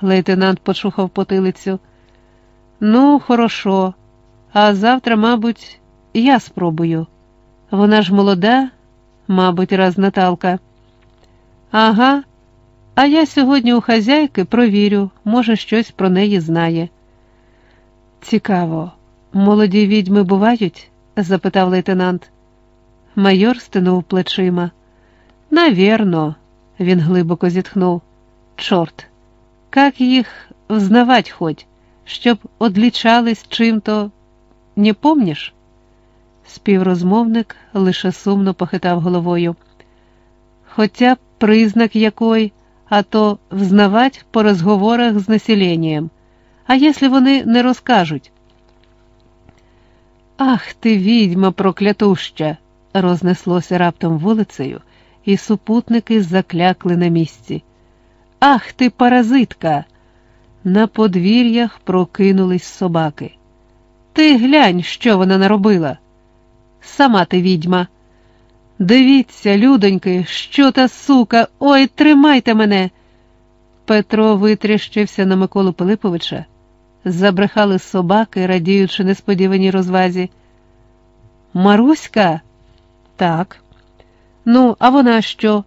Лейтенант почухав потилицю. Ну, хорошо, а завтра, мабуть, я спробую. Вона ж молода, мабуть, раз Наталка. Ага, а я сьогодні у хазяйки провірю, може, щось про неї знає. Цікаво, молоді відьми бувають? запитав лейтенант. Майор стинув плечима. Навірно, він глибоко зітхнув. Чорт, как їх взнавать хоть, щоб одлічались чим-то, не помніш? Співрозмовник лише сумно похитав головою. Хоча б признак якой, а то взнавать по розговорах з населенням. А якщо вони не розкажуть? Ах ти, відьма проклятуща! рознеслося раптом вулицею, і супутники заклякли на місці. Ах ти, паразитка! На подвір'ях прокинулись собаки. Ти глянь, що вона наробила. Сама ти відьма. Дивіться, людоньки, що та сука, ой, тримайте мене. Петро витріщився на Миколу Пилиповича. Забрехали собаки, радіючи несподіваній розвазі. Маруська? Так. Ну, а вона що?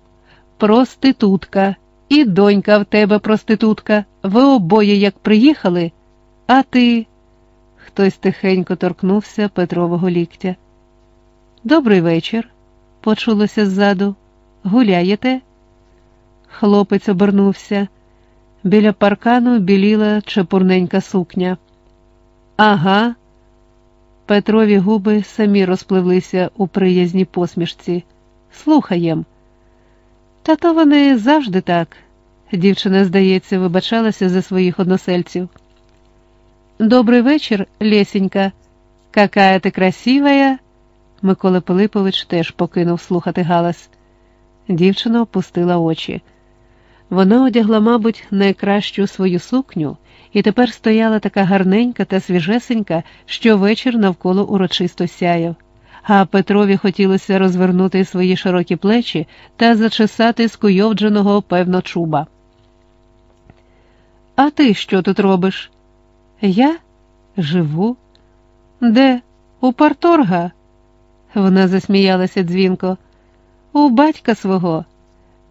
Проститутка. І донька в тебе проститутка. Ви обоє як приїхали, а ти. Хтось тихенько торкнувся Петрового ліктя. Добрий вечір, почулося ззаду. Гуляєте? Хлопець обернувся. Біля паркану біліла чепурненька сукня. Ага. Петрові губи самі розпливлися у приязній посмішці. Слухаєм. Та то вони завжди так. Дівчина, здається, вибачалася за своїх односельців. Добрий вечір, Лесенька. Какая ти красивая. Микола Пилипович теж покинув слухати галас. Дівчина опустила очі. Вона одягла, мабуть, найкращу свою сукню і тепер стояла така гарненька та свіжесенька, що вечір навколо урочисто сяяв. А Петрові хотілося розвернути свої широкі плечі та зачесати скуйовдженого, певно, чуба. А ти що тут робиш? Я живу? Де? У парторга? Вона засміялася дзвінко. У батька свого.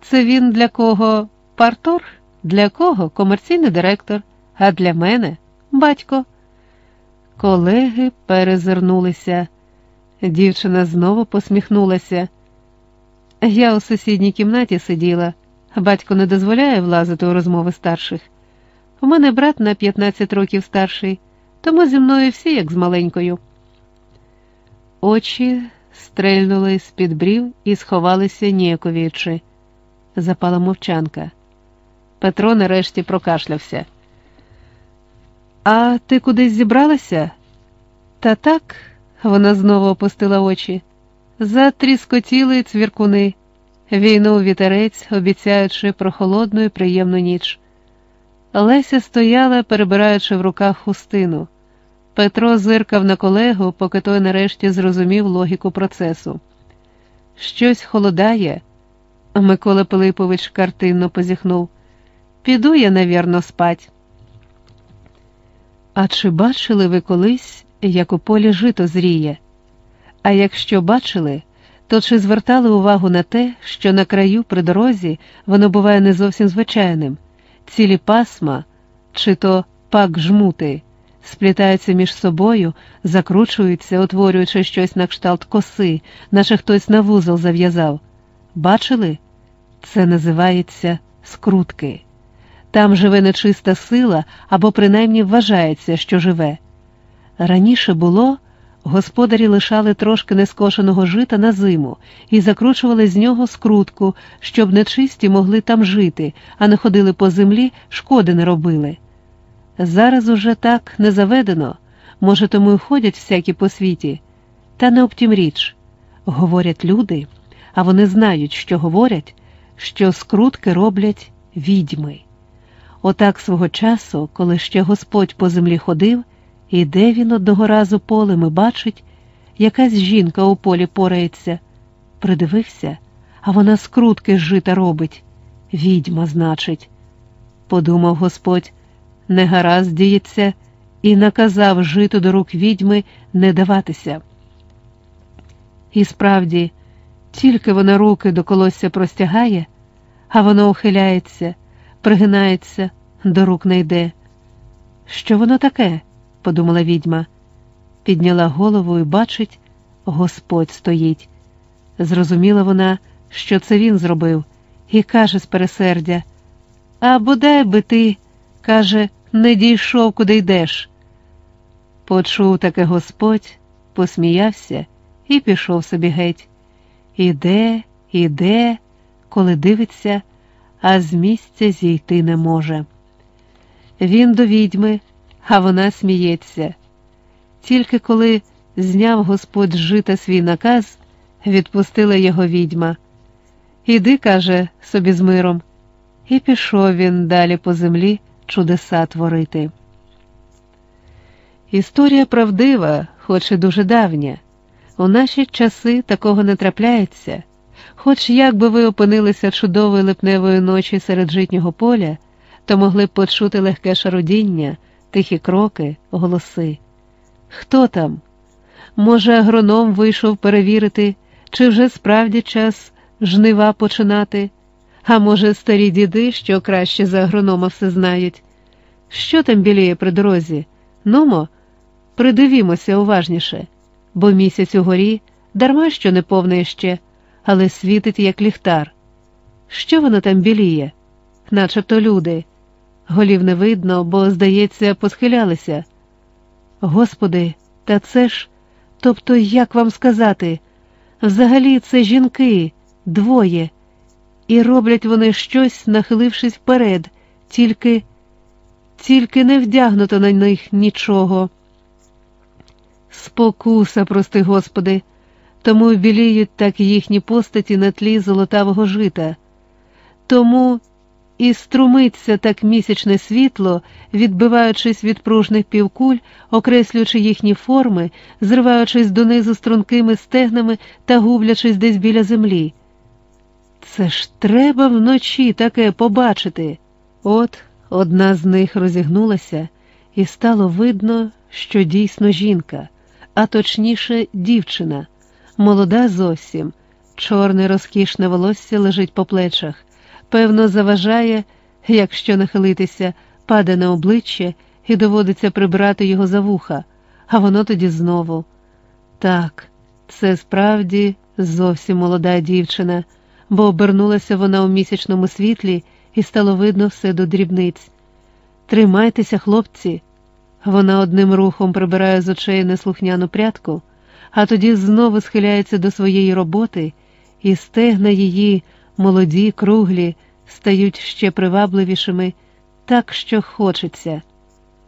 Це він для кого партор? Для кого комерційний директор, а для мене батько. Колеги перезирнулися. Дівчина знову посміхнулася. Я у сусідній кімнаті сиділа, батько не дозволяє влазити у розмови старших. У мене брат на 15 років старший, тому зі мною всі як з маленькою. Очі стрельнули з під брів і сховалися ніяковіючи. Запала мовчанка. Петро нарешті прокашлявся. А ти кудись зібралася? Та так, вона знову опустила очі. Затріскотіли цвіркуни, війнув вітерець, обіцяючи прохолодну і приємну ніч. Леся стояла, перебираючи в руках хустину. Петро зиркав на колегу, поки той нарешті зрозумів логіку процесу. Щось холодає, Микола Пилипович картинно позіхнув. Піду я, навірно, спать. А чи бачили ви колись, як у полі жито зріє? А якщо бачили, то чи звертали увагу на те, що на краю при дорозі воно буває не зовсім звичайним, цілі пасма, чи то пак жмути, сплітаються між собою, закручуються, утворюючи щось на кшталт коси, наче хтось на вузол зав'язав. Бачили? Це називається скрутки. Там живе нечиста сила або принаймні вважається, що живе. Раніше було, господарі лишали трошки нескошеного жита на зиму і закручували з нього скрутку, щоб нечисті могли там жити, а не ходили по землі, шкоди не робили. Зараз уже так не заведено, може, тому й ходять всякі по світі. Та не обтім річ. Говорять люди, а вони знають, що говорять, що скрутки роблять відьми. Отак свого часу, коли ще Господь по землі ходив, іде він одного разу полем і бачить, якась жінка у полі порається. Придивився, а вона скрутки з жита робить. Відьма, значить. подумав Господь, не гаразд діється, і наказав житу до рук відьми не даватися. І справді, тільки вона руки до колосся простягає, а воно ухиляється, пригинається, до рук не йде. Що воно таке? Подумала відьма, підняла голову і бачить, Господь стоїть. Зрозуміла вона, що це він зробив, і каже з пересердя: А бодай би ти, каже, не дійшов, куди йдеш. Почув таке Господь, посміявся і пішов собі геть. Іде, іде, коли дивиться, а з місця зійти не може. Він до відьми, а вона сміється. Тільки коли зняв Господь жита свій наказ, відпустила його відьма. Іди, каже, собі з миром, і пішов він далі по землі чудеса творити. Історія правдива, хоч і дуже давня. У наші часи такого не трапляється, хоч як би ви опинилися чудової липневої ночі серед житнього поля, то могли б почути легке шародіння, тихі кроки, голоси. Хто там? Може, агроном вийшов перевірити, чи вже справді час жнива починати, а може, старі діди, що краще за агронома все знають. Що там біліє при дорозі? Нумо, придивімося уважніше, бо місяць угорі дарма що не повне ще, але світить, як ліхтар. Що воно там біліє? Начебто люди. Голів не видно, бо, здається, посхилялися. Господи, та це ж, тобто, як вам сказати, взагалі це жінки, двоє, і роблять вони щось, нахилившись вперед, тільки, тільки не вдягнуто на них нічого. Спокуса, прости, Господи, тому біліють так їхні постаті на тлі золотавого жита. Тому і струмиться так місячне світло, відбиваючись від пружних півкуль, окреслюючи їхні форми, зриваючись донизу стрункими стегнами та гублячись десь біля землі. Це ж треба вночі таке побачити. От одна з них розігнулася, і стало видно, що дійсно жінка, а точніше, дівчина, молода зовсім, чорне розкішне волосся лежить по плечах певно, заважає, якщо нахилитися, паде на обличчя і доводиться прибрати його за вуха, а воно тоді знову. Так, це справді зовсім молода дівчина, бо обернулася вона у місячному світлі і стало видно все до дрібниць. Тримайтеся, хлопці. Вона одним рухом прибирає з очей неслухняну прядку, а тоді знову схиляється до своєї роботи і стегна її молоді, круглі, стають ще привабливішими, так що хочеться.